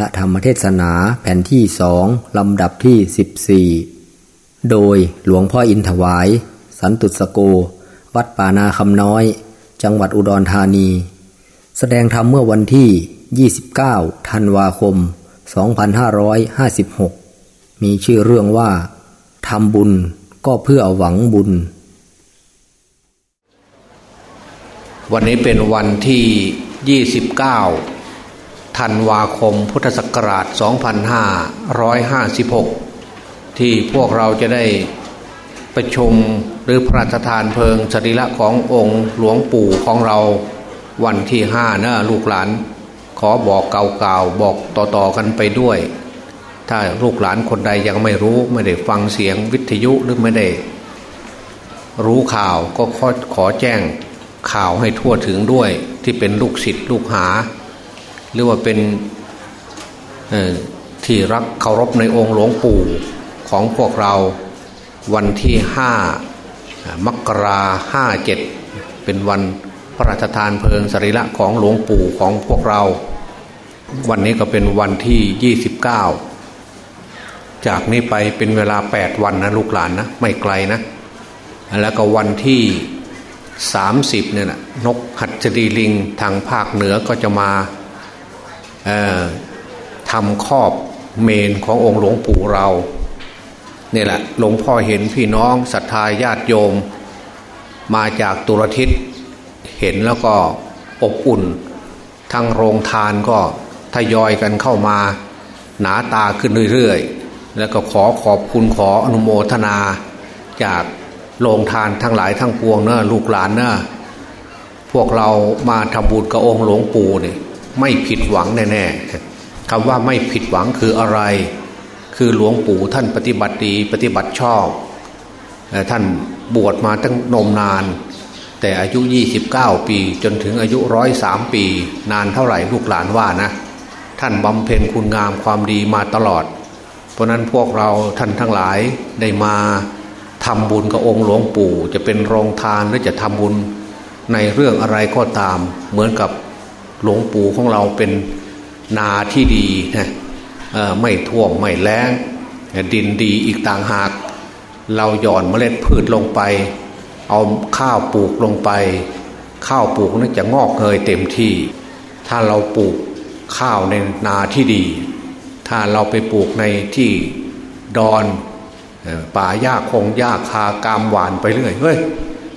พระธรรมเทศนาแผ่นที่สองลำดับที่ 14 โดยหลวงพ่ออินถวาย สันตุสโก วัดป่านาคำน้อย จังหวัดอุดรธานี แสดงธรรมเมื่อวันที่ 29 ธันวาคม 2556 มีชื่อเรื่องว่าทำบุญก็เพื่อหวังบุญ วันนี้เป็นวันที่ 29 ธันวาคมพุทธศักราช 2556 ที่พวกเราจะได้ประชุมหรือพระราชทานเพลิงสรีระขององค์หลวงปู่ของเราวันที่ห้านะลูกหลาน ขอบอกเก่าๆบอกต่อๆกันไปด้วย ถ้าลูกหลานคนใดยังไม่รู้ไม่ได้ฟังเสียงวิทยุหรือไม่ได้ รู้ข่าวก็ขอขอแจ้งข่าวให้ทั่วถึงด้วยที่เป็นลูกศิษย์ลูกหา รือว่าเป็นที่รักเคารพในองค์หลวงปู่ของพวกเราวันที่ห้ามกราห้าเจ็ดเป็นวันพระราชทานเพลิงสรีระของหลวงปู่ของพวกเรา วันนี้ก็เป็นวันที่ยี่สิบเก้าจากนี้ไปเป็นเวลาแปดวันนะลูกหลานนะไม่ไกลนะ แล้วก็วันที่สามสิบเนี่ยนะนกหัดจดีลิงทางภาคเหนือก็จะมา ทำครอบเมนขององค์หลวงปู่เราเนี่ยแหละหลวงพ่อเห็นพี่น้องศรัทธาญาติโยม มาจากตุรทิศเห็นแล้วก็อบอุ่น ทางโรงทานก็ทยอยกันเข้ามา หนาตาขึ้นเรื่อยๆ แล้วก็ขอขอบคุณขออนุโมทนา จากโรงทานทั้งหลายทั้งปวงเนอะลูกหลานเนอะพวกเรามาทำบุญกับองค์หลวงปู่เนี่ย ไม่ผิดหวังแน่ๆคำว่าไม่ผิดหวังคืออะไร คือหลวงปู่ท่านปฏิบัติดีปฏิบัติชอบ ท่านบวชมาตั้งนมนาน แต่อายุ 29 ปี จนถึงอายุร้อยสามปี นานเท่าไหร่ลูกหลานว่านะ ท่านบำเพ็ญคุณงามความดีมาตลอด เพราะนั้นพวกเราท่านทั้งหลายได้มาทำบุญกับองค์หลวงปู่ จะเป็นโรงทานหรือจะทำบุญในเรื่องอะไรก็ตาม เหมือนกับ หลวงปู่ของเราเป็นนาที่ดีนะไม่ท่วมไม่แล้งดินดีอีกต่างหาก เราหย่อนเมล็ดพืชลงไป เอาข้าวปลูกลงไป ข้าวปลูกนั้นจะงอกเงยเต็มที่ ถ้าเราปลูกข้าวในนาที่ดี ถ้าเราไปปลูกในที่ดอนป่าหญ้าคงหญ้าคากามหวานไปเรื่อยเฮ้ย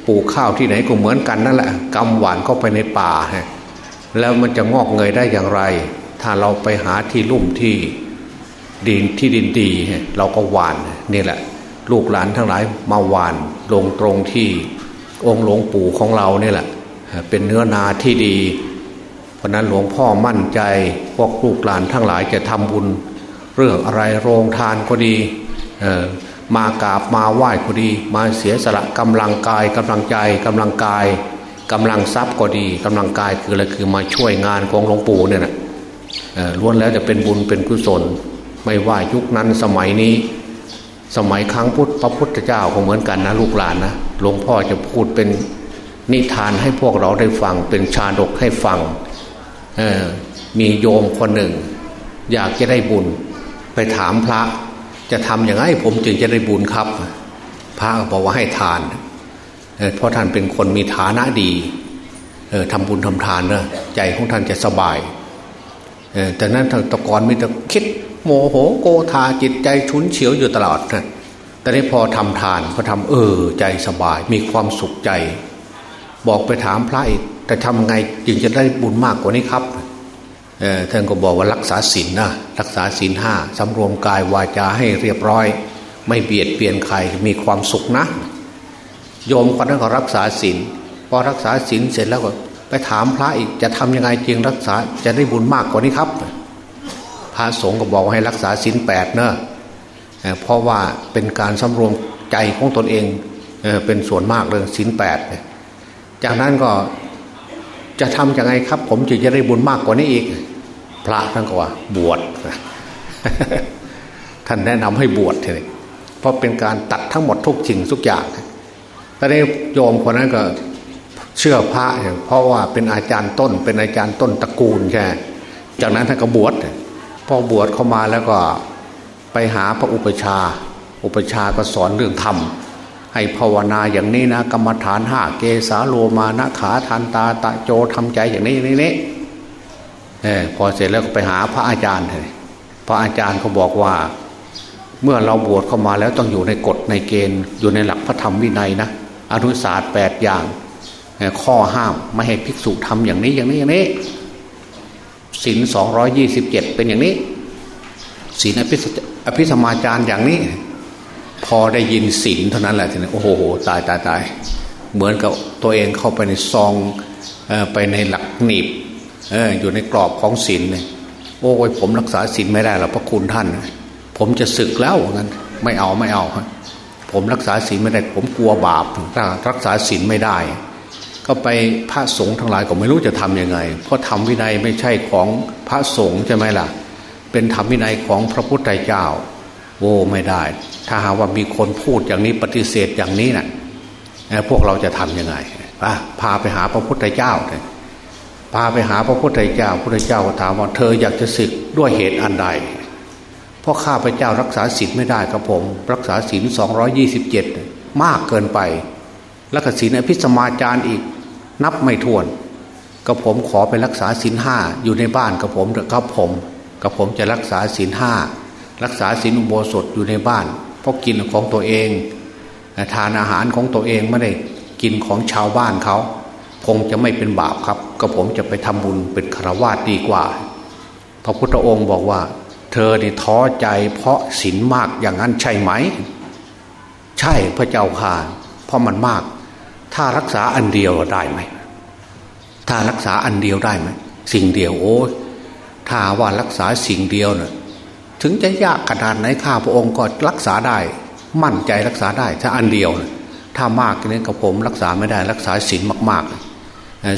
ปลูกข้าวที่ไหนก็เหมือนกันนั่นแหละกำหวานเข้าไปในป่าฮะ แล้วมันจะงอกเงยได้อย่างไร ถ้าเราไปหาที่ลุ่มที่ดินที่ดินดีเราก็หวานนี่แหละ ลูกหลานทั้งหลายมาหวานลงตรงที่องค์หลวงปู่ของเราเนี่ยแหละ เป็นเนื้อนาที่ดี เพราะนั้นหลวงพ่อมั่นใจพวกลูกหลานทั้งหลายจะทำบุญ เรื่องอะไรโรงทานก็ดีมากราบมาไหว้ก็ดี มาเสียสละกำลังกายกำลังใจกำลังกาย กำลังทรัพย์ก็ดีกำลังกายคืออะไรคือมาช่วยงานของหลวงปู่เนี่ยนะล้วนแล้วจะเป็นบุญเป็นกุศล ไม่ว่ายุคนั้นสมัยนี้ สมัยครั้งพุทธพระพุทธเจ้าก็เหมือนกันนะลูกหลานนะหลวงพ่อจะพูดเป็นนิทานให้พวกเราได้ฟังเป็นชาดกให้ฟังมีโยมคนหนึ่ง อยากจะได้บุญ ไปถามพระ จะทำอย่างไรผมจึงจะได้บุญครับ พระบอกว่าให้ทาน เพราะท่านเป็นคนมีฐานะดีทำบุญทำทานนะใจของท่านจะสบายแต่นั้นตะกอนมีแต่คิดโมโหโกธาจิตใจชุนเฉียวอยู่ตลอดนะแต่นี้พอทำทานพอทำเออใจสบาย มีความสุขใจ บอกไปถามพระอีกแต่ทำไงจึงจะได้บุญมากกว่านี้ครับท่านก็บอกว่ารักษาศีลนะรักษาศีลห้าสำรวมกายวาจาให้เรียบร้อย ไม่เบียดเบียนใครมีความสุขนะ โยมคนนั้นก็รักษาศีลพอรักษาศีลเสร็จแล้วก็ไปถามพระอีกจะทำยังไงจึงรักษาจะได้บุญมากกว่านี้ครับ พระสงฆ์ก็บอกให้รักษาศีลแปดเนอะเพราะว่าเป็นการสำรวมใจของตนเองเป็นส่วนมากเลยศีลแปดจากนั้นก็จะทำยังไงครับ ผมจึงจะได้บุญมากกว่านี้อีก พระท่านก็ว่า บวชท่านแนะนำให้บวชเลยเพราะเป็นการตัดทั้งหมดทุกสิ่งทุกอย่าง ตอนนี้โยมคนนั้นก็เชื่อพระเพราะว่าเป็นอาจารย์ต้น เป็นอาจารย์ต้นตระกูลแค่จากนั้นท่านก็บวชพอบวชเข้ามาแล้วก็ไปหาพระอุปชา อุปชาก็สอนเรื่องธรรม ให้ภาวนาอย่างนี้นะ กรรมฐานห้าเกสาโลมานะขาทันตาตะโจทำใจอย่างนี้นี่นี่เออพอเสร็จแล้วก็ไปหาพระอาจารย์เลยพระอาจารย์เขาบอกว่า เมื่อเราบวชเข้ามาแล้วต้องอยู่ในกฎในเกณฑ์อยู่ในหลักพระธรรมวินัยนะ อนุศาสตร์แปดอย่างข้อห้ามไม่ให้ภิกษุทำอย่างนี้อย่างนี้อย่างนี้ศีลสองร้อยยี่สิบเจ็ดเป็นอย่างนี้ศีลอภิสมาจารอย่างนี้ พอได้ยินศีลเท่านั้นแหละทีนี้โอ้โหตายตายตายเหมือนกับตัวเองเข้าไปในซองไปในหลักหนีบออยู่ในกรอบของศีลเลยโอ้ยผมรักษาศีลไม่ได้หรอกพระคุณท่าน ผมจะศึกแล้วงั้น ไม่เอาไม่เอา ผมรักษาศีลไม่ได้ ผมกลัวบาปรักษาศีลไม่ได้ ก็ไปพระสงฆ์ทั้งหลายก็ไม่รู้จะทํำยังไง เพราะธรรมวินัยไม่ใช่ของพระสงฆ์ใช่ไหมล่ะ เป็นธรรมวินัยของพระพุทธเจ้าโอ้ไม่ได้ ถ้าหาว่ามีคนพูดอย่างนี้ปฏิเสธอย่างนี้นะ่ะพวกเราจะทํำยังไงพาไปหาพระพุทธเจ้าเลยพาไปหาพระพุทธเจ้าพระพุทธเจ้าถามว่าเธออยากจะศึกด้วยเหตุอันใด เพราะข้าพเจ้ารักษาศีลไม่ได้ครับผม รักษาศีลสองยี่สิบเจ็ดมากเกินไปแล้วก็ศีลอภิสมาจารอีก นับไม่ถ้วนก็ผมขอไปรักษาศีลห้าอยู่ในบ้านกับผมเถอะครับผมกับผมจะรักษาศีลห้ารักษาศีลอุโบสถอยู่ในบ้าน เพราะกินของตัวเอง ทานอาหารของตัวเองไม่ได้กินของชาวบ้านเขาคงจะไม่เป็นบาปครับก็ผมจะไปทำบุญเป็นคารวาสดีกว่า พระพุทธองค์บอกว่า เธอนี่ท้อใจเพราะศีลมากอย่างนั้นใช่ไหม ใช่พระเจ้าค่ะเพราะมันมาก ถ้ารักษาอันเดียวได้ไหม ถ้ารักษาอันเดียวได้ไหมสิ่งเดียวโอ้ถ้าว่ารักษาสิ่งเดียวเนะ่ยถึงจะยากขนาดไหนข้าพระองค์ก็รักษาได้ มั่นใจรักษาได้ ถ้าอันเดียวนะถ้ามากนี่กับผมรักษาไม่ได้รักษาศีลมาก ๆ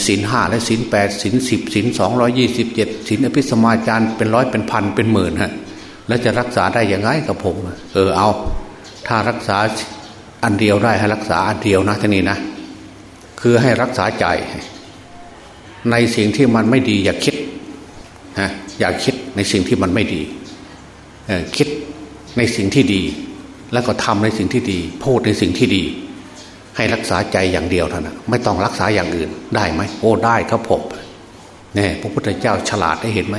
ศีลห้าและศีลแปดศีลสิบศีลสองร้อยี่สิบเจ็ดศีลอภิสมาจารเป็นร้อยเป็นพันเป็นหมื่นฮะแล้วจะรักษาได้ยังไงกับผม เออเอา ถ้ารักษาอันเดียวได้ให้รักษาอันเดียวนะท่านี้นะ คือให้รักษาใจ ในสิ่งที่มันไม่ดีอย่าคิดนะอย่าคิดในสิ่งที่มันไม่ดีคิดในสิ่งที่ดี แล้วก็ทำในสิ่งที่ดี พูดในสิ่งที่ดี ให้รักษาใจอย่างเดียวเท่านั้นไม่ต้องรักษาอย่างอื่นได้ไหมโอ้ได้ครับผมเนี่ยพระพุทธเจ้าฉลาดได้เห็นไหม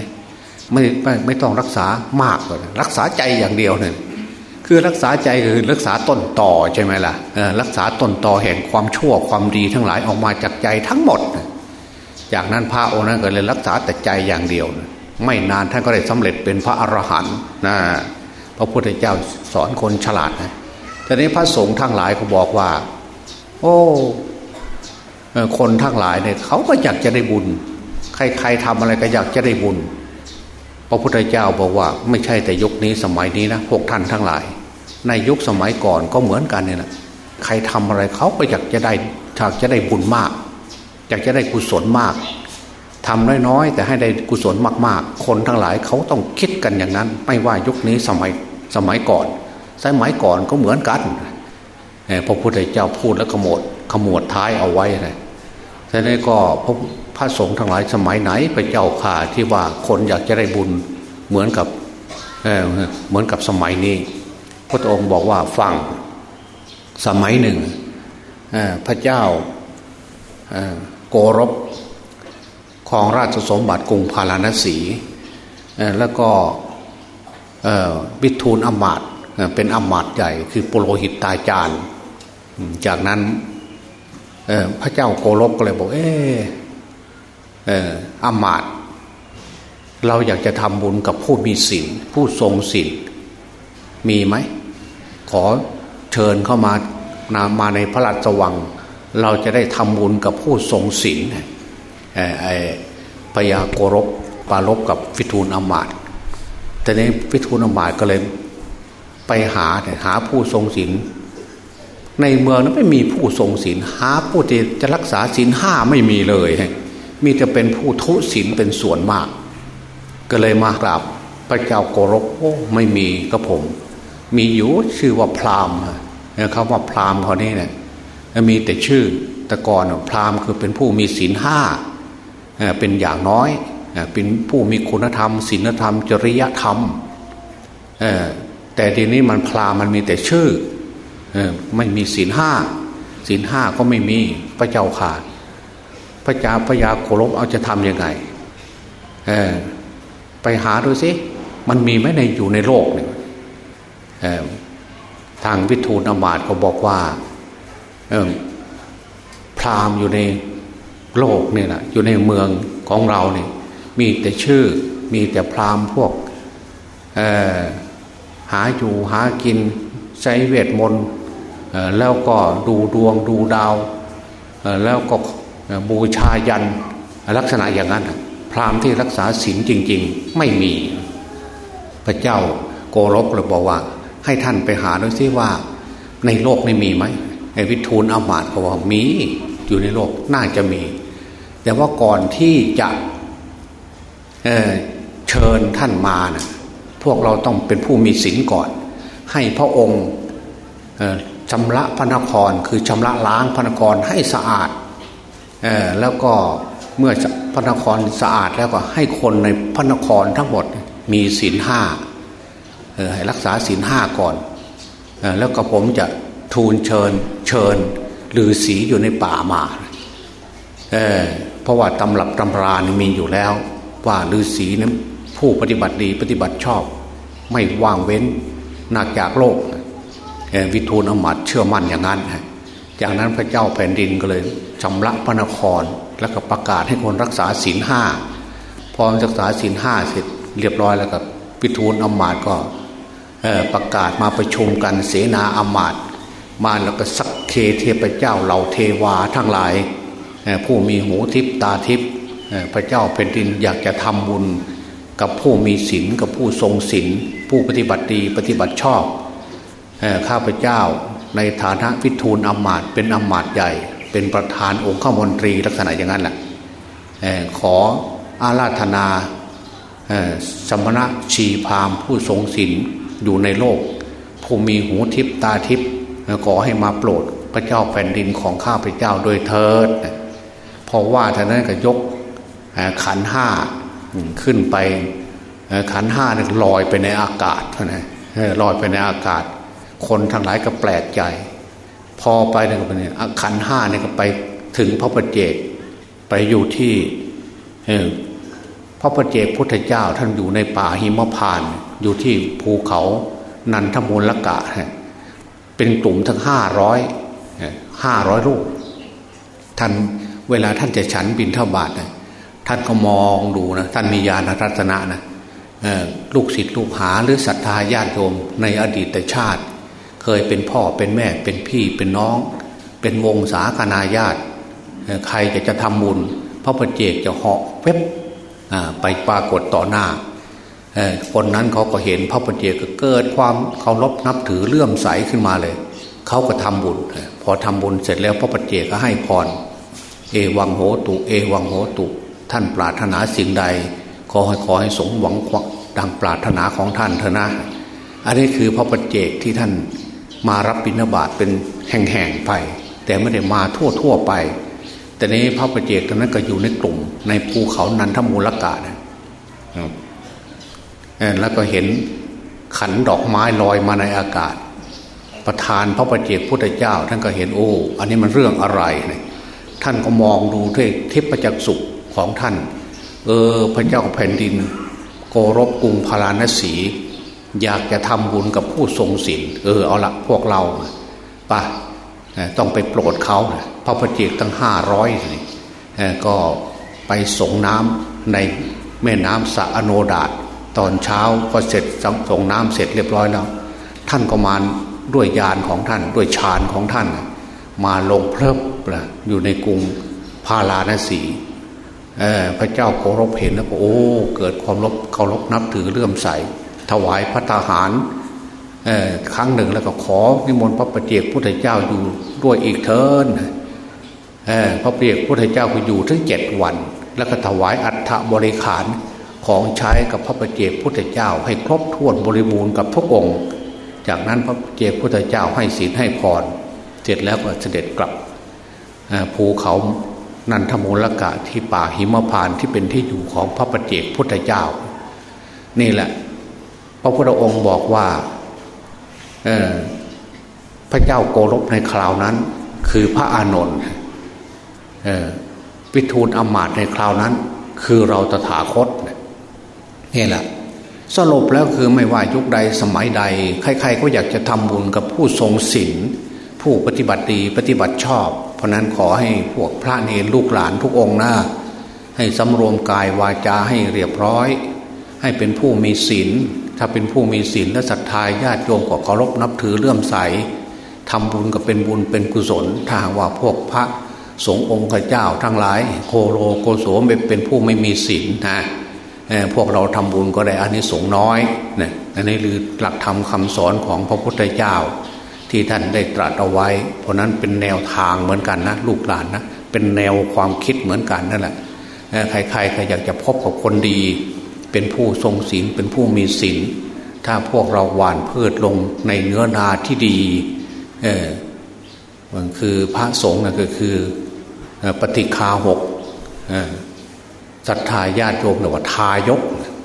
ไม่ไม่ไม่ต้องรักษามากเลยรักษาใจอย่างเดียวเนี่ยคือรักษาใจคือรักษาต้นต่อใช่ไหมล่ะรักษาต้นต่อแห่งความชั่วความดีทั้งหลายออกมาจากใจทั้งหมด จากนั้นพระองค์นั้นก็เลยรักษาแต่ใจอย่างเดียว ไม่นานท่านก็ได้สำเร็จเป็นพระอรหันต์นะพระพุทธเจ้าสอนคนฉลาดนะทีนี้พระสงฆ์ทั้งหลายก็บอกว่า โอ้คนทั้งหลายเนี่ยเขาก็อยากจะได้บุญ ใครๆทำอะไรก็อยากจะได้บุญ พระพุทธเจ้าบอกว่า ไม่ใช่แต่ยุคนี้สมัยนี้นะพวกท่านทั้งหลาย ในยุคสมัยก่อนก็เหมือนกันเนี่ยนะใครทำอะไรเขาก็อยากจะได้อยากจะได้บุญมาก อยากจะได้กุศลมากทำน้อยๆแต่ให้ได้กุศลมากๆ คนทั้งหลายเขาต้องคิดกันอย่างนั้น ไม่ว่ายุคนี้สมัยสมัยก่อน สมัยก่อนก็เหมือนกัน พระพุทธเจ้าพูดแล้วขมวดขมวดท้ายเอาไว้เลยแต่นี้ก็พระพระสงฆ์ทั้งหลายสมัยไหนไปเจ้าข่าที่ว่าคนอยากจะได้บุญเหมือนกับเเหมือนกับสมัยนี้ พระองค์บอกว่าฟังสมัยหนึ่งพระเจ้าโกรบของราชสมบัติกรุงพาราณสีแล้วก็วิทูลอมาตเป็นอมาตใหญ่ คือปุโรหิตตาจารย์ จากนั้นพระเจ้าโกรบก็เลยบอก เอออามาตเราอยากจะทำบุญกับผู้มีศีลผู้ทรงศีลมีไหม ขอเชิญเข้ามานามาในพระราชวัง เราจะได้ทำบุญกับผู้ทรงศีลไอ้พยาโกรบปารบกับฟิทูลอามาตแต่ในฟิทูลอามาตก็เลยไปหาหาผู้ทรงศีล ในเมืองนั้นไม่มีผู้ทรงศีลหาผู้ที่จะรักษาศีลห้าไม่มีเลย มีแต่เป็นผู้ทุศีลเป็นส่วนมาก ก็เลยมากราบพระเจ้าโกรบโอ้ไม่มีก็ผม มีอยู่ชื่อว่าพราหมณ์คำว่าพราหมณ์เขานี่เนี่ยมีแต่ชื่อแต่ก่อนพราหมณ์คือเป็นผู้มีศีลห้าเป็นอย่างน้อยเป็นผู้มีคุณธรรมศีลธรรม จริยธรรมแต่ทีนี้มันพลามันมีแต่ชื่อ ไม่มีศีลห้าศีลห้าก็ไม่มีพระเจ้าขาดพระจาพระยาโครบเอาจะทำยังไงไปหาดูสิมันมีไหมในอยู่ในโลกเนี่ยทางวิทูลอมาตก็บอกว่าพราหมณ์อยู่ในโลกเนี่ยนะอยู่ในเมืองของเราเนี่ย มีแต่ชื่อ มีแต่พราหมณ์พวกหาอยู่หากินใช้เวทมนต์ แล้วก็ดูดวงดูดาวแล้วก็บูชายันลักษณะอย่างนั้น พราหมณ์ที่รักษาศีลจริง ๆ ไม่มี พระเจ้าโกรบเลยบอกว่า ให้ท่านไปหาดูซิว่า ในโลกนี้มีไหมไอ้วิทูลอามาตย์ก็ว่ามีอยู่ในโลกน่าจะมี แต่ว่าก่อนที่จะเเชิญท่านมานะพวกเราต้องเป็นผู้มีศีลก่อน ให้พระองค์ ชำระพระนครคือชำระล้างพระนครให้สะอาดแล้วก็เมื่อพระนครสะอาดแล้วก็ให้คนในพระนครทั้งหมดมีศีลห้าให้รักษาศีลห้าก่อนแล้วก็ผมจะทูลเชิญเชิญฤาษีอยู่ในป่ามาเเพราะว่าตำรับตำรานี่มีอยู่แล้ว ว่าฤาษีนั้นผู้ปฏิบัติดีปฏิบัติชอบ ไม่ว่างเว้นหนักจากโลก วิทูลอมัดเชื่อมั่นอย่างนั้นจากนั้นพระเจ้าแผ่นดินก็เลยชำระพระนครแล้วก็ประกาศให้คนรักษาศีลห้าพอรักษาศีลห้าเสร็จเรียบร้อยแล้วก็วิทูลอมัดก็ประกาศมาประชุมกันเสนาอมาตมาแล้วก็สักเคเทพเจ้าเหล่าเทวาทั้งหลาย ผู้มีหูทิพตาทิพพระเจ้าแผ่นดินอยากจะทำบุญกับผู้มีศีลกับผู้ทรงศีลผู้ปฏิบัติดีปฏิบัติชอบ ข้าพเจ้าในฐานะพิทูลอมาตเป็นอมาตใหญ่ เป็นประธานองค์ข้ามนตรีลักษณะอย่างนั้นแหละขออาราธนาสมณะชีพามผู้ทรงศีลอยู่ในโลก ผู้มีหูทิพตาทิพขอให้มาโปรดพระเจ้าแผ่นดินของข้าพเจ้าโดยเถิดเพราะว่าท่านนั้นก็ยกขันห้าขึ้นไปขันห้านี่ลอยไปในอากาศนะลอยไปในอากาศ คนทั้งหลายก็แปลกใจ พอไปเนี่ยก็เป็นขันห้าเนี่ยก็ไปถึงพระประเจกไปอยู่ที่พระประเจกพุทธเจ้าท่านอยู่ในป่าหิมพาน อยู่ที่ภูเขานันทมูลกะ เป็นกลุ่มทั้งห้าร้อยห้าร้อยรูปท่านเวลาท่านจะฉันบินเท่าบาทนะท่านก็มองดูนะท่านมีญาณรัตนะนะลูกศิษย์ลูกหาหรือศรัทธาญาติโยมในอดีตชาติ เคยเป็นพ่อเป็นแม่เป็นพี่เป็นน้อง เป็นวงศาคณาญาติ ใครจะจะทำบุญพระประเจกจะเหาะเว็บไปปรากฏต่อหน้าคนนั้นเขาก็เห็นพระประเจกก็เกิดความเคารพนับถือเลื่อมใสขึ้นมาเลย เขาก็ทำบุญ พอทำบุญเสร็จแล้วพระประเจกก็ให้พร เอวังโหตุ เอวังโหตุ ท่านปรารถนาสิ่งใด ขอให้ขอให้สมหวังดังปรารถนาของท่านเถอะนะ อันนี้คือพระปัจเจกที่ท่าน มารับบิณฑบาตเป็นแห่งๆไป แต่ไม่ได้มาทั่วทั่วไป แต่นี้พระปัจเจกตอนนั้นก็อยู่ในกลุ่ม ในภูเขานันทมูลกานะแล้วก็เห็นขันดอกไม้ลอยมาในอากาศ ประธานพระปัจเจกพุทธเจ้า ท่านก็เห็นโอ้อันนี้มันเรื่องอะไรท่านก็มองดูด้วยทิพจักสุขของท่าน เออ พระเจ้าแผ่นดินโกรบกรุงพาราณสี อยากจะทำบุญกับผู้ทรงศีลเออเอาละพวกเราปะต้องไปโปรดเขาพระพเจกตั้งห้าร้อยก็ไปส่งน้ำในแม่น้ำสะอโนดาตตอนเช้าก็เสร็จส่งน้ำเสร็จเรียบร้อยแล้ว ท่านก็มาด้วยยานของท่านด้วยฌานของท่าน มาลงเพลิบอยู่ในกรุงพาราณสีพระเจ้าเครพเห็นแล้วโอ้ เกิดความรบเคารพนับถือเลื่อมใส ถวายพระทหารครั้งหนึ่งแล้วก็ขอนิมนต์พระประเจกพุทธเจ้าอยู่ด้วยอีกเทินพระประเจกพุทธเจ้าก็อยู่ถึงเจ็ดวัน แล้วก็ถวายอัฐบริขารของใช้กับพระประเจกพุทธเจ้า ให้ครบถ้วนบริบูรณ์กับทุกองค์ จากนั้นพระประเจกพุทธเจ้าให้ศีลให้พรเสร็จแล้วก็เสด็จกลับภูเขานันทมูลกะที่ป่าหิมพานที่เป็นที่อยู่ของพระประเจกพุทธเจ้า นี่แหละ พระพุทธองค์บอกว่าพระเจ้าโกรบในคราวนั้น คือพระอานนท์วิทูลอมาตในคราวนั้น คือเราตถาคตนี่แหละสรุปแล้วคือไม่ว่ายุคใดสมัยใด ใครๆก็อยากจะทำบุญกับผู้ทรงศีลผู้ปฏิบัติดีปฏิบัติชอบ เพราะนั้นขอให้พวกพระเนรลูกหลานทุกองนะให้สำรวมกายวาจาให้เรียบร้อย ให้เป็นผู้มีศีล ถ้าเป็นผู้มีศีลและศรัทธาญาติโยมก็เคารพนับถือเลื่อมใสทำบุญก็เป็นบุญเป็นกุศลถ้าว่าพวกพระสงฆ์องค์เจ้าทั้งหลายโคโลโกโสมเป็นผู้ไม่มีศีลนะพวกเราทำบุญก็ได้อานิสงส์น้อยนะอันนี้คือหลักธรรมคาสอนของพระพุทธเจ้า ที่ท่านได้ตรัสเอาไว้ เพราะนั้นเป็นแนวทางเหมือนกันนะลูกหลานนะเป็นแนวความคิดเหมือนกันนั่นแหละใครๆใครอยากจะพบกับคนดี เป็นผู้ทรงศีลเป็นผู้มีศีลถ้าพวกเราหวานพืชลงในเนื้อนาที่ดีเออมันคือพระสงฆ์นะก็คือปฏิคาหกศรัทธาญาติโยมเรียกว่าทายก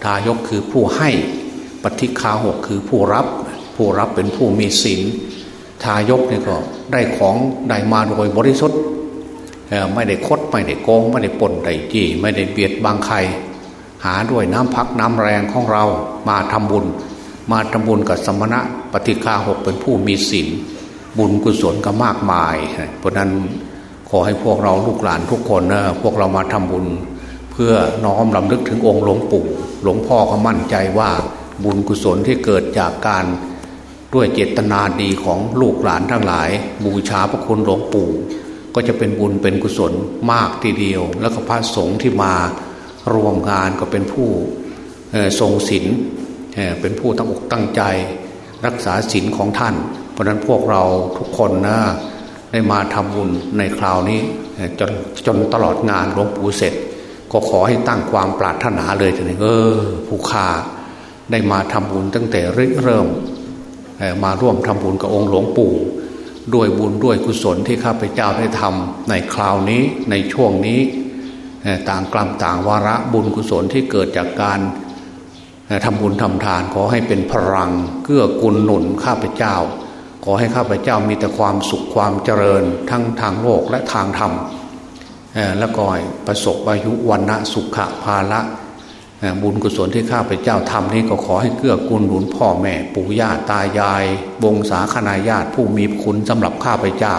ทายกคือผู้ให้ปฏิคาหกคือผู้รับ ผู้รับเป็นผู้มีศีลทายกนี่ก็ได้ของได้มาโดยบริสุทธิ์ไม่ได้คดไม่ได้โกงไม่ได้ปนได้จี้ไม่ได้เบียดบางใคร หาด้วยน้ำพักน้ำแรงของเรามาทำบุญ มาทำบุญกับสมณะปฏิคาหกเป็นผู้มีศีลบุญกุศลก็มากมาย เพราะนั้นขอให้พวกเราลูกหลานทุกคนนะพวกเรามาทำบุญ เพื่อน้อมลำลึกถึงองค์หลวงปู่ หลวงพ่อก็มั่นใจว่าบุญกุศลที่เกิดจากการด้วยเจตนาดีของลูกหลานทั้งหลาย บูชาพระคุณหลวงปู่ ก็จะเป็นบุญเป็นกุศลมากทีเดียว แล้วก็พระสงฆ์ที่มา รวมงานก็เป็นผู้ทรงศีลเป็นผู้ตั้งอกตั้งใจรักษาศีลของท่าน เพราะนั้นพวกเราทุกคนนะได้มาทำบุญในคราวนี้จนจนตลอดงานหลวงปู่เสร็จ ก็ขอให้ตั้งความปรารถนาเลยทีนี้เออผู้ขาได้มาทำบุญตั้งแต่เริ่มมาร่วมทำบุญกับองค์หลวงปู่ ด้วยบุญด้วยกุศลที่ข้าพเจ้าได้ทำในคราวนี้ในช่วงนี้ ต่างกลัมต่างวาระบุญกุศลที่เกิดจากการทำบุญทำทานขอให้เป็นพลังเกื้อกูลหนุนข้าพเจ้า ขอให้ข้าพเจ้ามีแต่ความสุขความเจริญทั้งทางโลกและทางธรรมแล้วก็ประสบอายุวันณะสุขะภาละบุญกุศลที่ข้าพเจ้าทำนี้ก็ขอให้เกื้อกูลหนุนพ่อแม่ปู่ย่าตายาย วงศาคณาญาติผู้มีคุณสำหรับข้าพเจ้า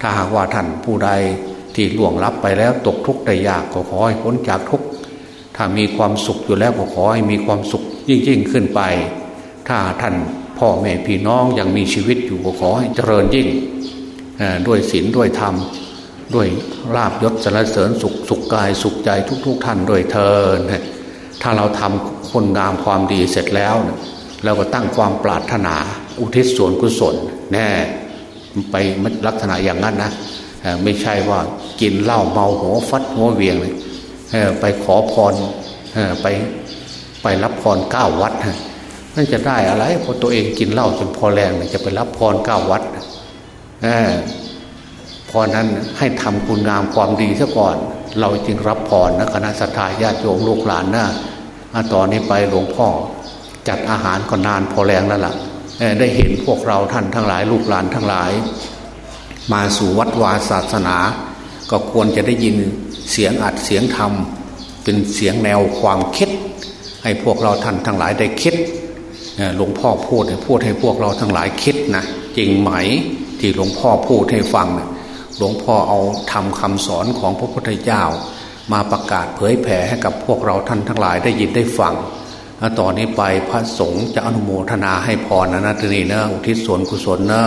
ถ้าหากว่าท่านผู้ใดที่ล่วงลับไปแล้วตกทุก ได้ยากก็ขอให้พ้นจากทุกข์ถ้ามีความสุขอยู่แล้วก็ขอให้มีความสุขยิ่งยิ่งขึ้นไป ถ้าท่านพ่อแม่พี่น้องยังมีชีวิตอยู่ก็ขอให้เจริญยิ่งด้วยศีลด้วยธรรม ด้วยลาบยศสรรเสริญสุขสุขกายสุขใจทุก ๆทท่านด้วยเทินถ้าเราทำคนงามความดีเสร็จแล้ว เราก็ตั้งความปรารถนาอุทิศส่วนกุศลแน่ไปลักษณะอย่างนั้นนะไม่ใช่ว่า กินเหล้าเมาหัวฟัดหัวเวียงเลยไปขอพรไปไปรับพรเก้าวัดนั่นจะได้อะไรพอตัวเองกินเหล้าจนพอแรงจะไปรับพรเก้าวัดพอนั้นให้ทำคุณงามความดีซะก่อน เราจึงรับพรนะคณะสัตยาญาติโยมลูกหลานนะตอนนี้ไปหลวงพ่อจัดอาหารก็นานพอแรงแล้วล่ะได้เห็นพวกเราท่านทั้งหลายลูกหลานทั้งหลาย มาสู่วัดวาศาสนา ก็ควรจะได้ยินเสียงอัดเสียงธรรม เป็นเสียงแนวความคิด ให้พวกเราท่านทั้งหลายได้คิดหลวงพ่อพูดพูดให้พวกเราทั้งหลายคิดนะจริงไหมที่หลวงพ่อพูดให้ฟังนะหลวงพ่อเอาทำคำสอนของพระพุทธเจ้า มาประกาศเผยแผ่ให้กับพวกเราท่านทั้งหลายได้ยินได้ฟังต่อนนี้ไปพระสงฆ์จะอนุโมทนาให้พรนะนะทีนี้นะอุทิศส่วนกุศลนะ